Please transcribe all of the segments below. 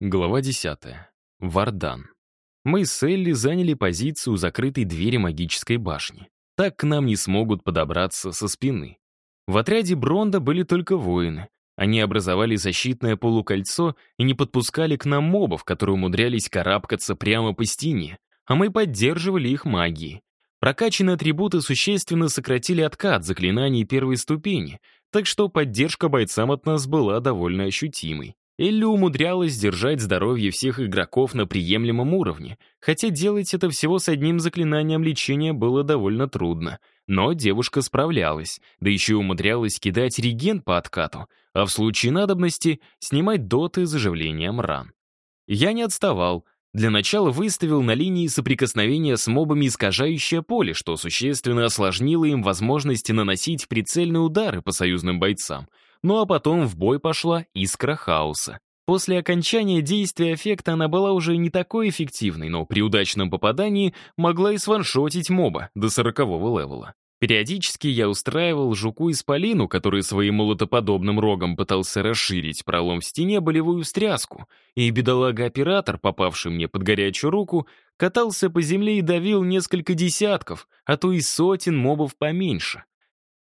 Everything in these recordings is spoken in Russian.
Глава 10. Вардан. Мы с Элли заняли позицию у закрытой двери магической башни. Так к нам не смогут подобраться со спины. В отряде Бронда были только воины. Они образовали защитное полукольцо и не подпускали к нам мобов, которые умудрялись карабкаться прямо по стене, а мы поддерживали их магией. Прокачанные атрибуты существенно сократили откат заклинаний первой ступени, так что поддержка бойцам от нас была довольно ощутимой. Элли умудрялась держать здоровье всех игроков на приемлемом уровне, хотя делать это всего с одним заклинанием лечения было довольно трудно. Но девушка справлялась, да еще умудрялась кидать реген по откату, а в случае надобности снимать доты заживлением ран. Я не отставал. Для начала выставил на линии соприкосновения с мобами искажающее поле, что существенно осложнило им возможности наносить прицельные удары по союзным бойцам — ну а потом в бой пошла искра хаоса. После окончания действия эффекта она была уже не такой эффективной, но при удачном попадании могла и сваншотить моба до сорокового левела. Периодически я устраивал жуку-исполину, который своим молотоподобным рогом пытался расширить пролом в стене, болевую встряску, и бедолага-оператор, попавший мне под горячую руку, катался по земле и давил несколько десятков, а то и сотен мобов поменьше.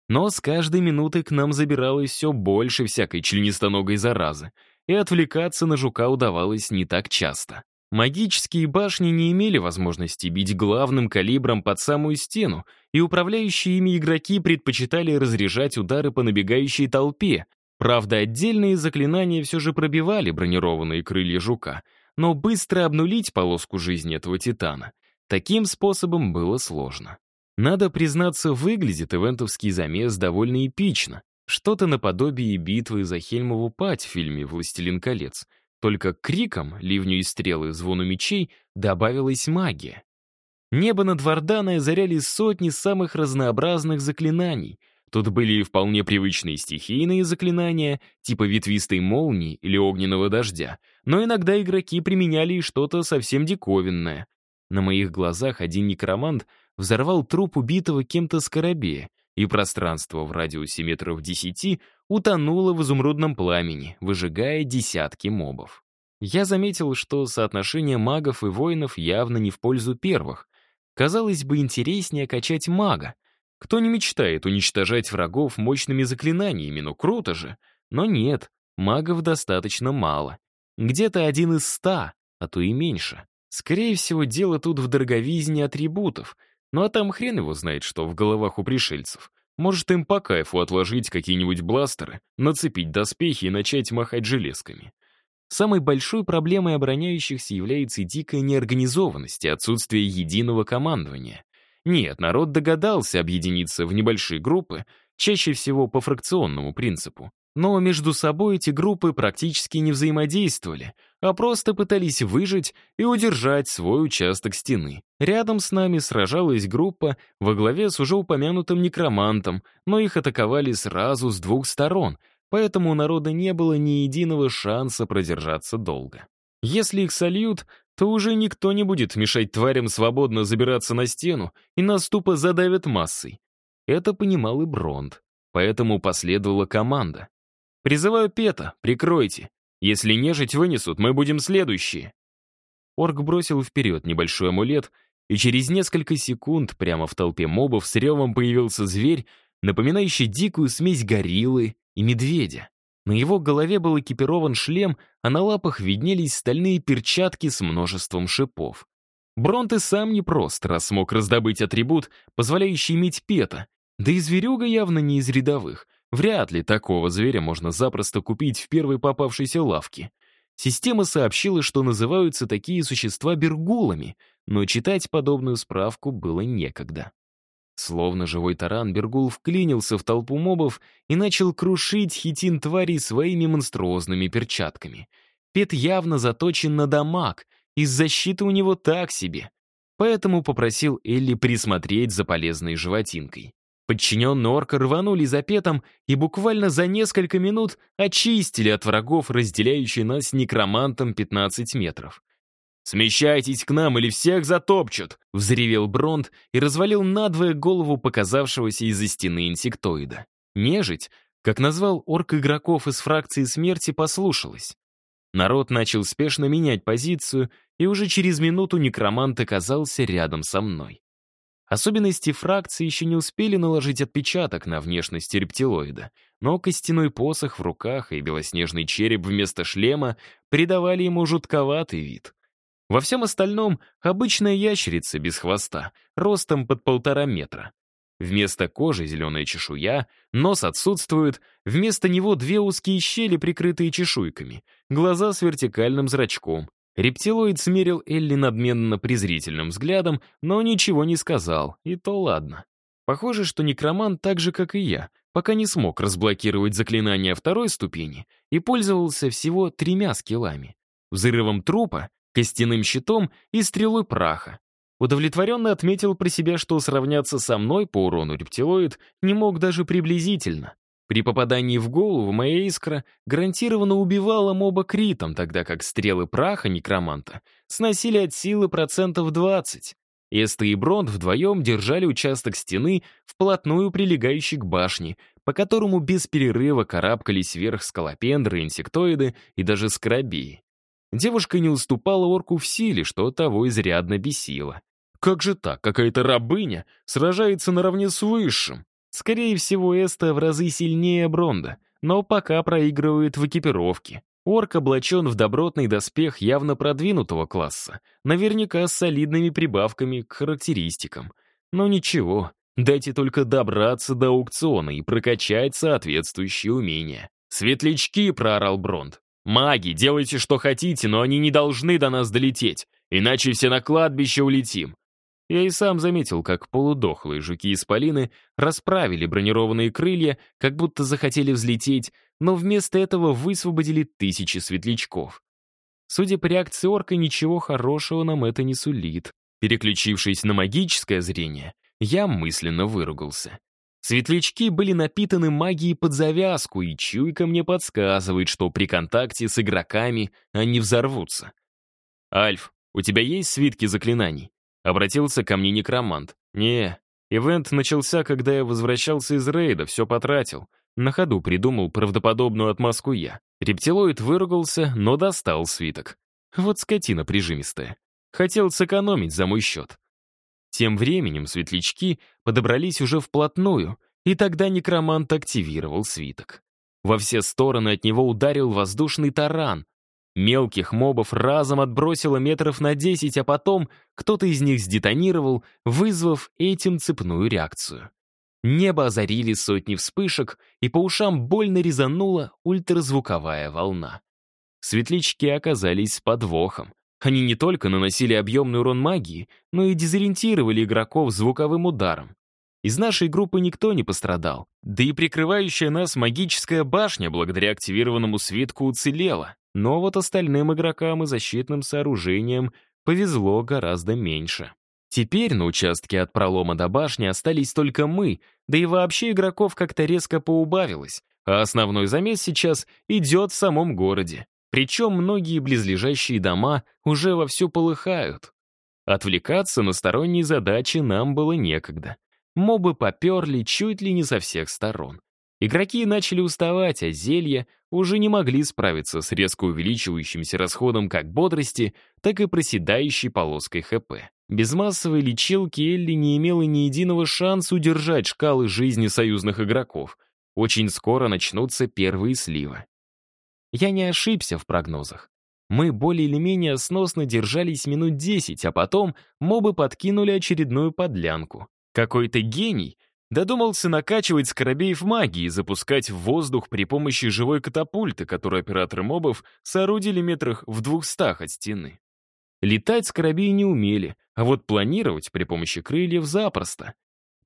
Но с каждой минутой к нам забиралось все больше всякой членистоногой заразы, и отвлекаться на жука удавалось не так часто. Магические башни не имели возможности бить главным калибром под самую стену, и управляющие ими игроки предпочитали разряжать удары по набегающей толпе. Правда, отдельные заклинания все же пробивали бронированные крылья жука, но быстро обнулить полоску жизни этого титана таким способом было сложно. Надо признаться, выглядит ивентовский замес довольно эпично. Что-то наподобие битвы за Хельмову пать в фильме «Властелин колец». Только к крикам, ливню и стрелы, звону мечей добавилась магия. Небо над Варданой озаряли сотни самых разнообразных заклинаний. Тут были и вполне привычные стихийные заклинания, типа ветвистой молнии или огненного дождя, но иногда игроки применяли и что-то совсем диковинное. На моих глазах один некромант — взорвал труп убитого кем-то скоробея, и пространство в радиусе метров десяти утонуло в изумрудном пламени, выжигая десятки мобов. Я заметил, что соотношение магов и воинов явно не в пользу первых. Казалось бы, интереснее качать мага. Кто не мечтает уничтожать врагов мощными заклинаниями, ну круто же. Но нет, магов достаточно мало. Где-то один из ста, а то и меньше. Скорее всего, дело тут в дороговизне атрибутов — ну а там хрен его знает, что в головах у пришельцев. Может, им по кайфу отложить какие-нибудь бластеры, нацепить доспехи и начать махать железками. Самой большой проблемой обороняющихся является дикая неорганизованность и отсутствие единого командования. Нет, народ догадался объединиться в небольшие группы, чаще всего по фракционному принципу. Но между собой эти группы практически не взаимодействовали, а просто пытались выжить и удержать свой участок стены. Рядом с нами сражалась группа во главе с уже упомянутым некромантом, но их атаковали сразу с двух сторон, поэтому у народа не было ни единого шанса продержаться долго. Если их сольют, то уже никто не будет мешать тварям свободно забираться на стену и нас тупо задавят массой. Это понимал и Бронд, поэтому последовала команда. «Призываю Пета, прикройте. Если нежить вынесут, мы будем следующие». Орк бросил вперед небольшой амулет, и через несколько секунд прямо в толпе мобов с ревом появился зверь, напоминающий дикую смесь гориллы и медведя. На его голове был экипирован шлем, а на лапах виднелись стальные перчатки с множеством шипов. Бронт и сам непрост, раз смог раздобыть атрибут, позволяющий иметь пета, да и зверюга явно не из рядовых, Вряд ли такого зверя можно запросто купить в первой попавшейся лавке. Система сообщила, что называются такие существа бергулами, но читать подобную справку было некогда. Словно живой таран, Бергул вклинился в толпу мобов и начал крушить хитин тварей своими монструозными перчатками. Пет явно заточен на дамаг, и защита у него так себе. Поэтому попросил Элли присмотреть за полезной животинкой. Подчиненные орка рванули за петом и буквально за несколько минут очистили от врагов, разделяющие нас некромантом 15 метров. «Смещайтесь к нам, или всех затопчут!» — взревел Бронд и развалил надвое голову показавшегося из-за стены инсектоида. Нежить, как назвал орк игроков из фракции смерти, послушалась. Народ начал спешно менять позицию, и уже через минуту некромант оказался рядом со мной. Особенности фракции еще не успели наложить отпечаток на внешность рептилоида, но костяной посох в руках и белоснежный череп вместо шлема придавали ему жутковатый вид. Во всем остальном обычная ящерица без хвоста, ростом под полтора метра. Вместо кожи зеленая чешуя, нос отсутствует, вместо него две узкие щели, прикрытые чешуйками, глаза с вертикальным зрачком. Рептилоид смерил Элли надменно презрительным взглядом, но ничего не сказал, и то ладно. Похоже, что некромант так же, как и я, пока не смог разблокировать заклинание второй ступени и пользовался всего тремя скиллами. Взрывом трупа, костяным щитом и стрелой праха. Удовлетворенно отметил про себя, что сравняться со мной по урону рептилоид не мог даже приблизительно. При попадании в голову моя искра гарантированно убивала моба критом, тогда как стрелы праха некроманта сносили от силы процентов 20. Эста и Бронт вдвоем держали участок стены, вплотную прилегающий к башне, по которому без перерыва карабкались вверх скалопендры, инсектоиды и даже скоробеи. Девушка не уступала орку в силе, что того изрядно бесило. Как же так, какая-то рабыня сражается наравне с высшим? Скорее всего, Эста в разы сильнее Бронда, но пока проигрывает в экипировке. Орк облачен в добротный доспех явно продвинутого класса, наверняка с солидными прибавками к характеристикам. Но ничего, дайте только добраться до аукциона и прокачать соответствующие умения. «Светлячки!» — проорал Бронд. «Маги, делайте, что хотите, но они не должны до нас долететь, иначе все на кладбище улетим». Я и сам заметил, как полудохлые жуки-исполины расправили бронированные крылья, как будто захотели взлететь, но вместо этого высвободили тысячи светлячков. Судя по реакции орка, ничего хорошего нам это не сулит. Переключившись на магическое зрение, я мысленно выругался. Светлячки были напитаны магией под завязку, и чуйка мне подсказывает, что при контакте с игроками они взорвутся. «Альф, у тебя есть свитки заклинаний?» Обратился ко мне некромант. «Не, ивент начался, когда я возвращался из рейда, все потратил. На ходу придумал правдоподобную отмазку я. Рептилоид выругался, но достал свиток. Вот скотина прижимистая. Хотел сэкономить за мой счет. Тем временем светлячки подобрались уже вплотную, и тогда некромант активировал свиток. Во все стороны от него ударил воздушный таран. Мелких мобов разом отбросило метров на десять, а потом кто-то из них сдетонировал, вызвав этим цепную реакцию. Небо озарили сотни вспышек, и по ушам больно резанула ультразвуковая волна. Светлячки оказались с подвохом. Они не только наносили объемный урон магии, но и дезориентировали игроков звуковым ударом. Из нашей группы никто не пострадал, да и прикрывающая нас магическая башня благодаря активированному свитку уцелела. Но вот остальным игрокам и защитным сооружениям повезло гораздо меньше. Теперь на участке от пролома до башни остались только мы, да и вообще игроков как-то резко поубавилось, а основной замес сейчас идет в самом городе. Причем многие близлежащие дома уже вовсю полыхают. Отвлекаться на сторонние задачи нам было некогда. Мобы поперли чуть ли не со всех сторон. Игроки начали уставать, а зелья уже не могли справиться с резко увеличивающимся расходом как бодрости, так и проседающей полоской ХП. Без массовой лечилки Элли не имела ни единого шанса удержать шкалы жизни союзных игроков. Очень скоро начнутся первые сливы. Я не ошибся в прогнозах. Мы более или менее сносно держались минут 10, а потом мобы подкинули очередную подлянку. Какой-то гений додумался накачивать скоробеев магии и запускать в воздух при помощи живой катапульты, которую операторы мобов соорудили метрах в двухстах от стены. Летать скоробеи не умели, а вот планировать при помощи крыльев запросто.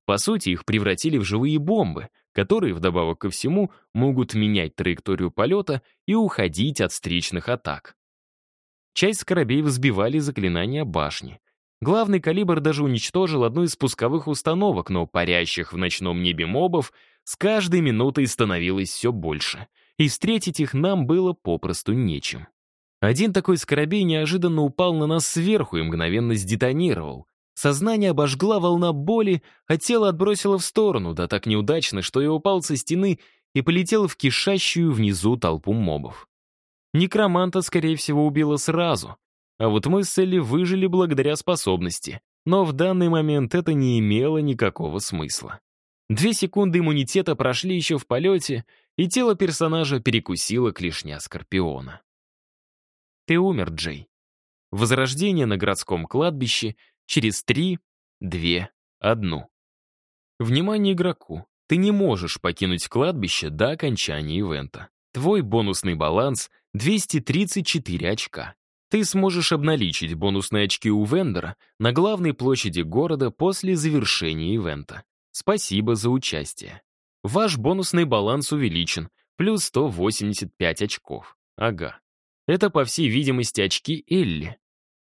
По сути, их превратили в живые бомбы, которые, вдобавок ко всему, могут менять траекторию полета и уходить от встречных атак. Часть скоробеев сбивали заклинания башни. Главный калибр даже уничтожил одну из спусковых установок, но парящих в ночном небе мобов с каждой минутой становилось все больше, и встретить их нам было попросту нечем. Один такой скоробей неожиданно упал на нас сверху и мгновенно сдетонировал. Сознание обожгла волна боли, а тело отбросило в сторону, да так неудачно, что я упал со стены и полетел в кишащую внизу толпу мобов. Некроманта, скорее всего, убило сразу. А вот мы с Элли выжили благодаря способности. Но в данный момент это не имело никакого смысла. Две секунды иммунитета прошли еще в полете, и тело персонажа перекусило клешня Скорпиона. Ты умер, Джей. Возрождение на городском кладбище через три, две, одну. Внимание игроку. Ты не можешь покинуть кладбище до окончания ивента. Твой бонусный баланс — 234 очка. Ты сможешь обналичить бонусные очки у вендора на главной площади города после завершения ивента. Спасибо за участие. Ваш бонусный баланс увеличен, плюс 185 очков. Ага. Это, по всей видимости, очки Элли.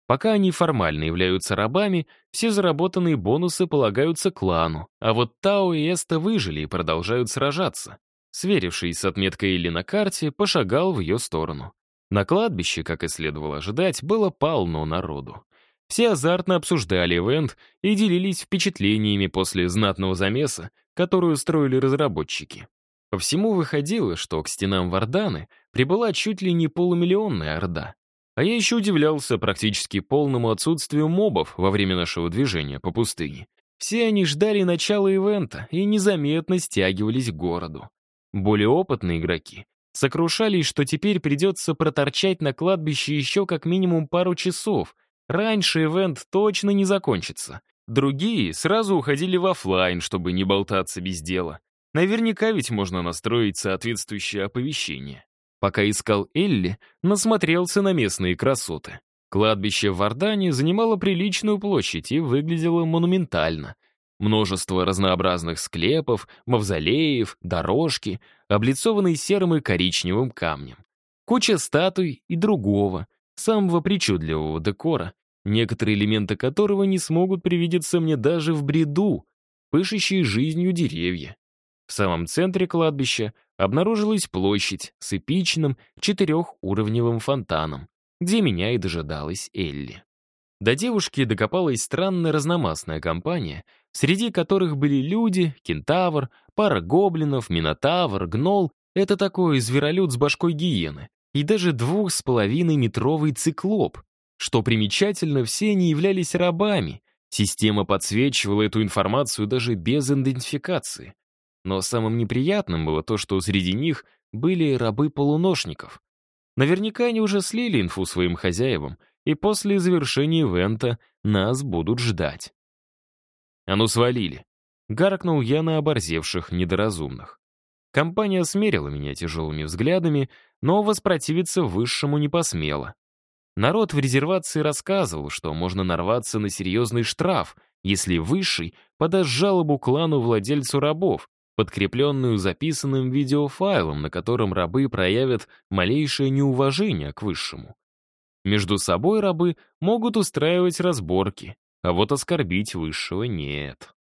Пока они формально являются рабами, все заработанные бонусы полагаются клану, а вот Тао и Эста выжили и продолжают сражаться. Сверившись с отметкой Элли на карте, пошагал в ее сторону. На кладбище, как и следовало ожидать, было полно народу. Все азартно обсуждали ивент и делились впечатлениями после знатного замеса, который устроили разработчики. По всему выходило, что к стенам Варданы прибыла чуть ли не полумиллионная орда. А я еще удивлялся практически полному отсутствию мобов во время нашего движения по пустыне. Все они ждали начала ивента и незаметно стягивались к городу. Более опытные игроки сокрушались, что теперь придется проторчать на кладбище еще как минимум пару часов. Раньше ивент точно не закончится. Другие сразу уходили в офлайн, чтобы не болтаться без дела. Наверняка ведь можно настроить соответствующее оповещение. Пока искал Элли, насмотрелся на местные красоты. Кладбище в Вардане занимало приличную площадь и выглядело монументально. Множество разнообразных склепов, мавзолеев, дорожки, облицованные серым и коричневым камнем. Куча статуй и другого, самого причудливого декора, некоторые элементы которого не смогут привидеться мне даже в бреду, пышущие жизнью деревья. В самом центре кладбища обнаружилась площадь с эпичным четырехуровневым фонтаном, где меня и дожидалась Элли. До девушки докопалась странная разномастная компания, среди которых были люди, кентавр, пара гоблинов, минотавр, гнол — это такой зверолюд с башкой гиены, и даже двух с половиной метровый циклоп. Что примечательно, все они являлись рабами. Система подсвечивала эту информацию даже без идентификации. Но самым неприятным было то, что среди них были рабы полуношников. Наверняка они уже слили инфу своим хозяевам, и после завершения ивента нас будут ждать. «А ну свалили!» — гаркнул я на оборзевших недоразумных. Компания смерила меня тяжелыми взглядами, но воспротивиться высшему не посмела. Народ в резервации рассказывал, что можно нарваться на серьезный штраф, если высший подаст жалобу клану владельцу рабов, подкрепленную записанным видеофайлом, на котором рабы проявят малейшее неуважение к высшему. Между собой рабы могут устраивать разборки, а вот оскорбить высшего нет.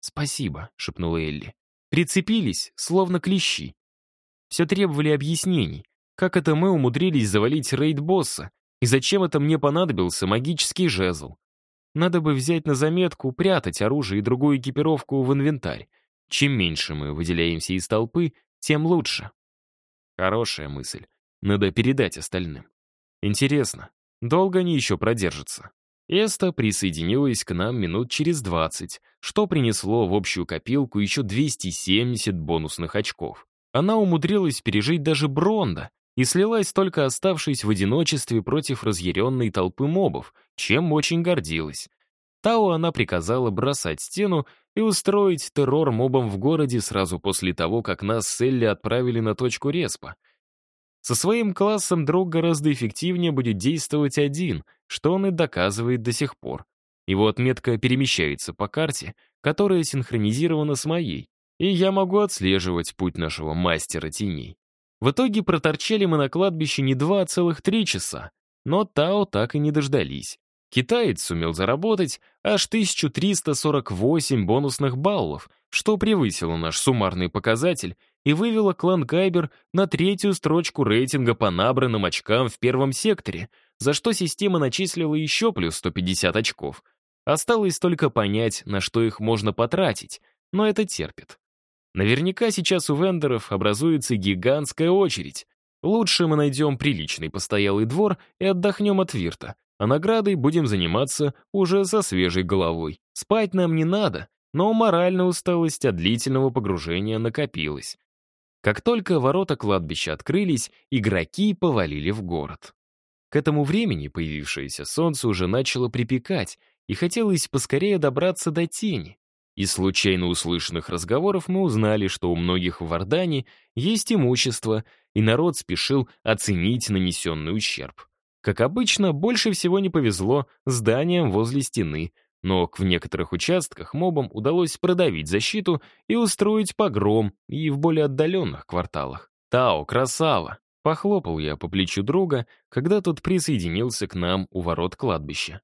«Спасибо», — шепнула Элли. Прицепились, словно клещи. Все требовали объяснений. Как это мы умудрились завалить рейд-босса, и зачем это мне понадобился магический жезл? Надо бы взять на заметку, прятать оружие и другую экипировку в инвентарь. Чем меньше мы выделяемся из толпы, тем лучше. Хорошая мысль. Надо передать остальным. Интересно, долго они еще продержатся? Эста присоединилась к нам минут через 20, что принесло в общую копилку еще 270 бонусных очков. Она умудрилась пережить даже Бронда и слилась только оставшись в одиночестве против разъяренной толпы мобов, чем очень гордилась. Тао она приказала бросать стену и устроить террор мобам в городе сразу после того, как нас с Элли отправили на точку респа. Со своим классом друг гораздо эффективнее будет действовать один, что он и доказывает до сих пор. Его отметка перемещается по карте, которая синхронизирована с моей, и я могу отслеживать путь нашего мастера теней. В итоге проторчали мы на кладбище не два, а целых три часа, но Тао так и не дождались. Китаец сумел заработать аж 1348 бонусных баллов, что превысило наш суммарный показатель и вывело клан Кайбер на третью строчку рейтинга по набранным очкам в первом секторе, за что система начислила еще плюс 150 очков. Осталось только понять, на что их можно потратить, но это терпит. Наверняка сейчас у вендоров образуется гигантская очередь. Лучше мы найдем приличный постоялый двор и отдохнем от вирта, а наградой будем заниматься уже со свежей головой. Спать нам не надо, но моральная усталость от длительного погружения накопилась. Как только ворота кладбища открылись, игроки повалили в город. К этому времени появившееся солнце уже начало припекать, и хотелось поскорее добраться до тени. Из случайно услышанных разговоров мы узнали, что у многих в Вардане есть имущество, и народ спешил оценить нанесенный ущерб. Как обычно, больше всего не повезло зданиям возле стены, но в некоторых участках мобам удалось продавить защиту и устроить погром и в более отдаленных кварталах. «Тао, красава!» — похлопал я по плечу друга, когда тот присоединился к нам у ворот кладбища.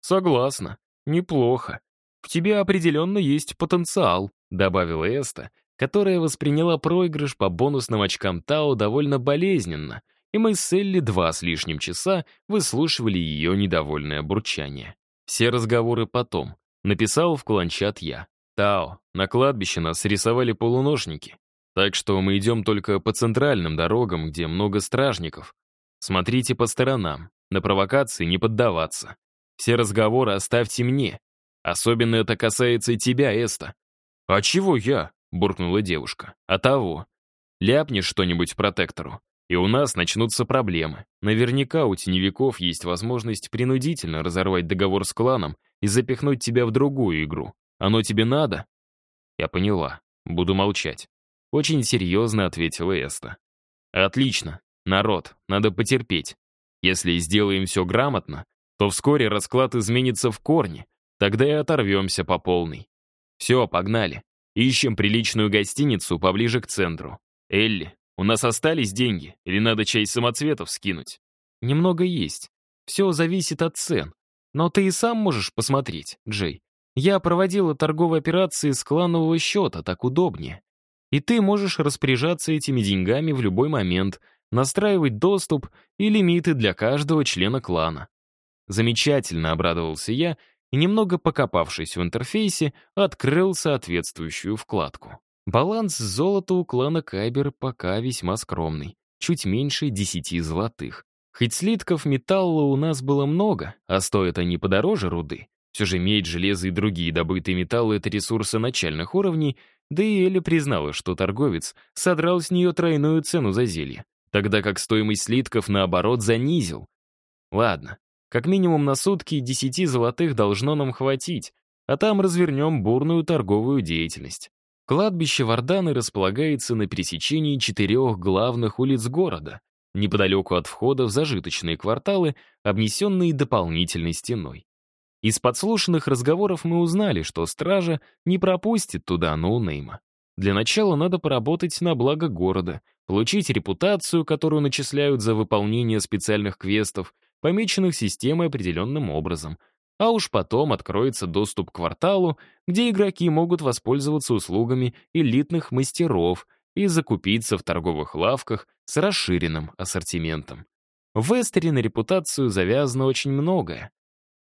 «Согласна. Неплохо. В тебе определенно есть потенциал», — добавила Эста, которая восприняла проигрыш по бонусным очкам Тао довольно болезненно, и мы с Элли два с лишним часа выслушивали ее недовольное бурчание. Все разговоры потом. Написал в кланчат я. «Тао, на кладбище нас рисовали полуношники, так что мы идем только по центральным дорогам, где много стражников. Смотрите по сторонам, на провокации не поддаваться. Все разговоры оставьте мне. Особенно это касается и тебя, Эста». «А чего я?» — буркнула девушка. «А того. Ляпнешь что-нибудь протектору, и у нас начнутся проблемы. Наверняка у теневиков есть возможность принудительно разорвать договор с кланом и запихнуть тебя в другую игру. Оно тебе надо?» Я поняла. Буду молчать. Очень серьезно ответила Эста. «Отлично. Народ, надо потерпеть. Если сделаем все грамотно, то вскоре расклад изменится в корне, тогда и оторвемся по полной. Все, погнали. Ищем приличную гостиницу поближе к центру. Элли, у нас остались деньги, или надо часть самоцветов скинуть? Немного есть. Все зависит от цен. Но ты и сам можешь посмотреть, Джей. Я проводила торговые операции с кланового счета, так удобнее. И ты можешь распоряжаться этими деньгами в любой момент, настраивать доступ и лимиты для каждого члена клана. Замечательно обрадовался я и, немного покопавшись в интерфейсе, открыл соответствующую вкладку. Баланс золота у клана Кайбер пока весьма скромный, чуть меньше 10 золотых. Хоть слитков металла у нас было много, а стоят они подороже руды, все же медь, железо и другие добытые металлы — это ресурсы начальных уровней, да и Эля признала, что торговец содрал с нее тройную цену за зелье, тогда как стоимость слитков, наоборот, занизил. Ладно, как минимум на сутки 10 золотых должно нам хватить, а там развернем бурную торговую деятельность. Кладбище Варданы располагается на пересечении четырех главных улиц города, неподалеку от входа в зажиточные кварталы, обнесенные дополнительной стеной. Из подслушанных разговоров мы узнали, что стража не пропустит туда ноунейма. Для начала надо поработать на благо города, получить репутацию, которую начисляют за выполнение специальных квестов, помеченных системой определенным образом — а уж потом откроется доступ к кварталу, где игроки могут воспользоваться услугами элитных мастеров и закупиться в торговых лавках с расширенным ассортиментом. В Эстере на репутацию завязано очень многое.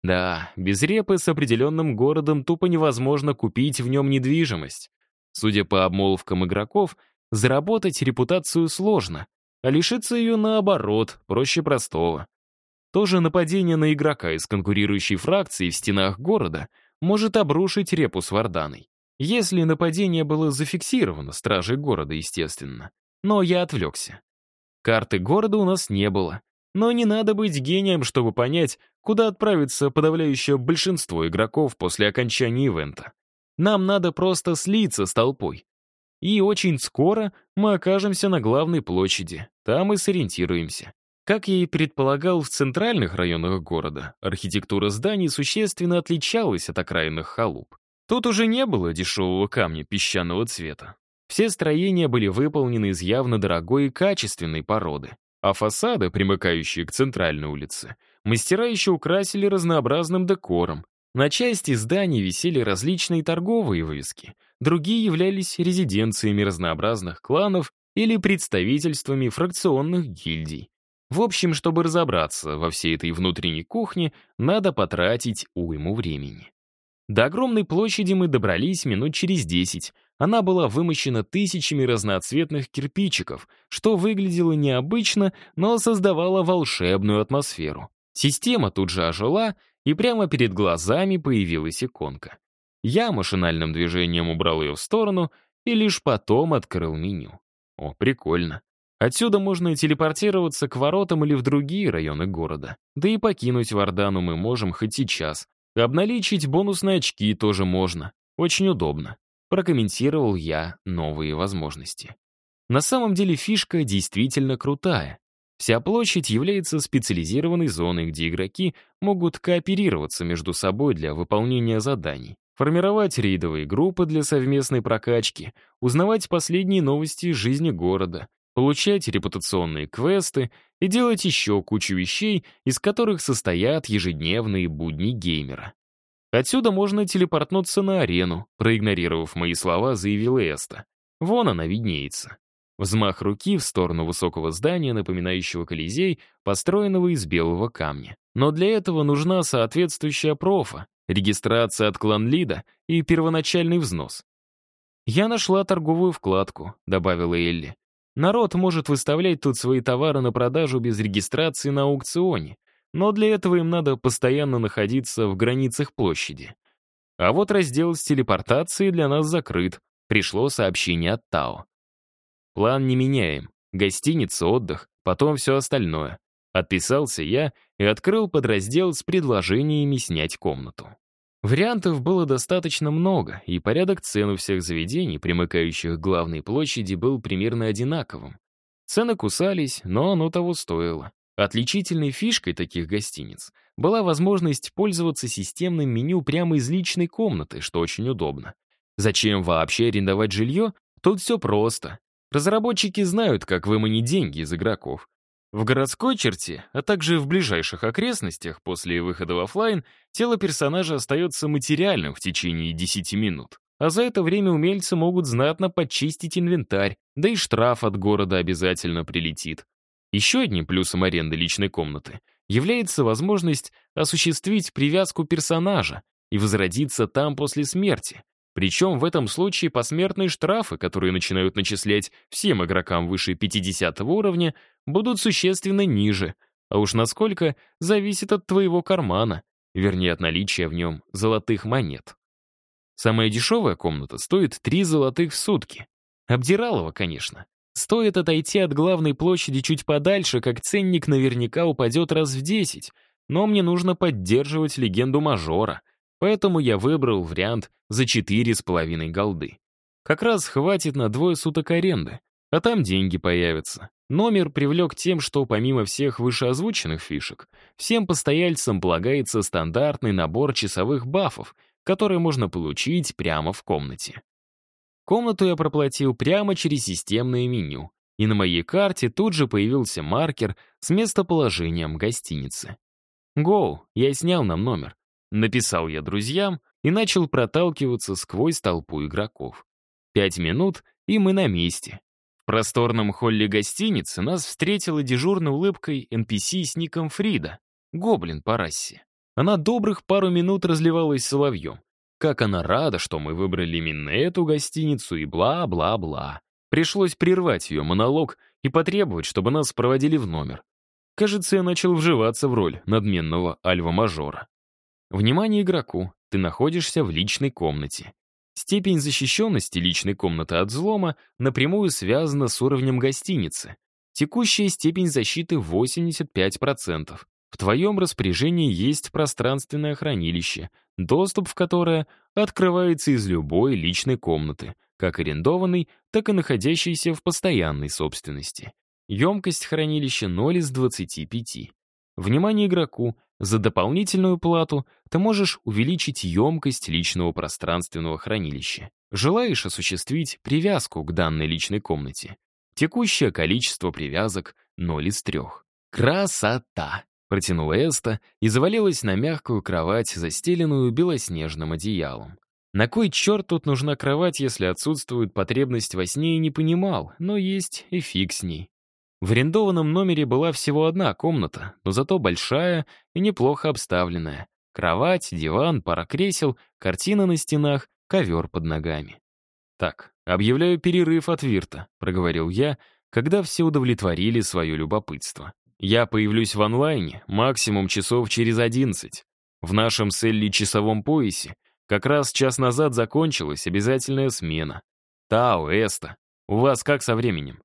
Да, без репы с определенным городом тупо невозможно купить в нем недвижимость. Судя по обмолвкам игроков, заработать репутацию сложно, а лишиться ее, наоборот, проще простого. Тоже нападение на игрока из конкурирующей фракции в стенах города может обрушить репу с Варданой. Если нападение было зафиксировано стражей города, естественно. Но я отвлекся. Карты города у нас не было. Но не надо быть гением, чтобы понять, куда отправится подавляющее большинство игроков после окончания ивента. Нам надо просто слиться с толпой. И очень скоро мы окажемся на главной площади. Там и сориентируемся. Как я и предполагал, в центральных районах города архитектура зданий существенно отличалась от окраинных халуп. Тут уже не было дешевого камня песчаного цвета. Все строения были выполнены из явно дорогой и качественной породы, а фасады, примыкающие к центральной улице, мастера еще украсили разнообразным декором. На части зданий висели различные торговые вывески, другие являлись резиденциями разнообразных кланов или представительствами фракционных гильдий. В общем, чтобы разобраться во всей этой внутренней кухне, надо потратить уйму времени. До огромной площади мы добрались минут через десять. Она была вымощена тысячами разноцветных кирпичиков, что выглядело необычно, но создавало волшебную атмосферу. Система тут же ожила, и прямо перед глазами появилась иконка. Я машинальным движением убрал ее в сторону и лишь потом открыл меню. О, прикольно. Отсюда можно телепортироваться к воротам или в другие районы города. Да и покинуть Вардану мы можем хоть сейчас. Обналичить бонусные очки тоже можно. Очень удобно. Прокомментировал я новые возможности. На самом деле фишка действительно крутая. Вся площадь является специализированной зоной, где игроки могут кооперироваться между собой для выполнения заданий, формировать рейдовые группы для совместной прокачки, узнавать последние новости из жизни города, получать репутационные квесты и делать еще кучу вещей, из которых состоят ежедневные будни геймера. Отсюда можно телепортнуться на арену, проигнорировав мои слова, заявил Эста. Вон она виднеется. Взмах руки в сторону высокого здания, напоминающего Колизей, построенного из белого камня. Но для этого нужна соответствующая профа, регистрация от клан-лида и первоначальный взнос. «Я нашла торговую вкладку», — добавила Элли. Народ может выставлять тут свои товары на продажу без регистрации на аукционе, но для этого им надо постоянно находиться в границах площади. А вот раздел с телепортацией для нас закрыт. Пришло сообщение от Тао. План не меняем. Гостиница, отдых, потом все остальное. Отписался я и открыл подраздел с предложениями снять комнату. Вариантов было достаточно много, и порядок цен у всех заведений, примыкающих к главной площади, был примерно одинаковым. Цены кусались, но оно того стоило. Отличительной фишкой таких гостиниц была возможность пользоваться системным меню прямо из личной комнаты, что очень удобно. Зачем вообще арендовать жилье? Тут все просто. Разработчики знают, как выманить деньги из игроков. В городской черте, а также в ближайших окрестностях после выхода в офлайн, тело персонажа остается материальным в течение 10 минут. А за это время умельцы могут знатно подчистить инвентарь, да и штраф от города обязательно прилетит. Еще одним плюсом аренды личной комнаты является возможность осуществить привязку персонажа и возродиться там после смерти, причем в этом случае посмертные штрафы, которые начинают начислять всем игрокам выше 50 уровня, будут существенно ниже, а уж насколько зависит от твоего кармана, вернее от наличия в нем золотых монет. Самая дешевая комната стоит 3 золотых в сутки. Обдиралово, конечно. Стоит отойти от главной площади чуть подальше, как ценник наверняка упадет раз в 10, но мне нужно поддерживать легенду мажора — Поэтому я выбрал вариант за четыре с половиной голды. Как раз хватит на двое суток аренды, а там деньги появятся. Номер привлек тем, что помимо всех вышеозвученных фишек, всем постояльцам полагается стандартный набор часовых бафов, которые можно получить прямо в комнате. Комнату я проплатил прямо через системное меню, и на моей карте тут же появился маркер с местоположением гостиницы. «Гоу, я снял нам номер. Написал я друзьям и начал проталкиваться сквозь толпу игроков. Пять минут, и мы на месте. В просторном холле гостиницы нас встретила дежурной улыбкой NPC с ником Фрида, гоблин по расе. Она добрых пару минут разливалась соловьем. Как она рада, что мы выбрали именно эту гостиницу и бла-бла-бла. Пришлось прервать ее монолог и потребовать, чтобы нас проводили в номер. Кажется, я начал вживаться в роль надменного альва-мажора. Внимание игроку, ты находишься в личной комнате. Степень защищенности личной комнаты от взлома напрямую связана с уровнем гостиницы. Текущая степень защиты 85%. В твоем распоряжении есть пространственное хранилище, доступ в которое открывается из любой личной комнаты, как арендованной, так и находящейся в постоянной собственности. Емкость хранилища 0 из 25. Внимание игроку, за дополнительную плату ты можешь увеличить емкость личного пространственного хранилища. Желаешь осуществить привязку к данной личной комнате? Текущее количество привязок — 0 из 3. Красота! Протянула Эста и завалилась на мягкую кровать, застеленную белоснежным одеялом. На кой черт тут нужна кровать, если отсутствует потребность во сне, и не понимал, но есть и фиг с ней. В арендованном номере была всего одна комната, но зато большая и неплохо обставленная. Кровать, диван, пара кресел, картина на стенах, ковер под ногами. «Так, объявляю перерыв от Вирта», — проговорил я, когда все удовлетворили свое любопытство. «Я появлюсь в онлайне максимум часов через одиннадцать. В нашем с часовом поясе как раз час назад закончилась обязательная смена. Тао, Эста, у вас как со временем?»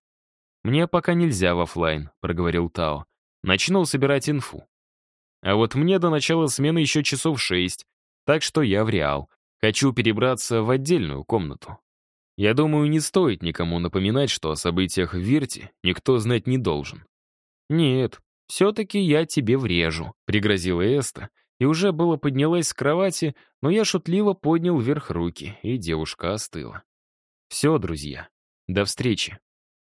«Мне пока нельзя в офлайн», — проговорил Тао. «Начну собирать инфу. А вот мне до начала смены еще часов шесть, так что я в Реал. Хочу перебраться в отдельную комнату. Я думаю, не стоит никому напоминать, что о событиях в Вирте никто знать не должен. «Нет, все-таки я тебе врежу», — пригрозила Эста, и уже было поднялась с кровати, но я шутливо поднял вверх руки, и девушка остыла. «Все, друзья, до встречи.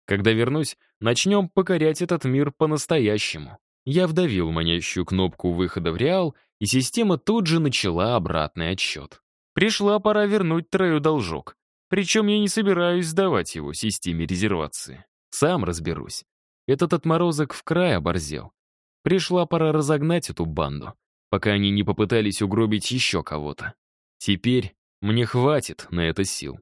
Когда вернусь, начнем покорять этот мир по-настоящему». Я вдавил манящую кнопку выхода в Реал, и система тут же начала обратный отсчет. Пришла пора вернуть Трею должок. Причем я не собираюсь сдавать его системе резервации. Сам разберусь. Этот отморозок в край оборзел. Пришла пора разогнать эту банду, пока они не попытались угробить еще кого-то. Теперь мне хватит на это сил.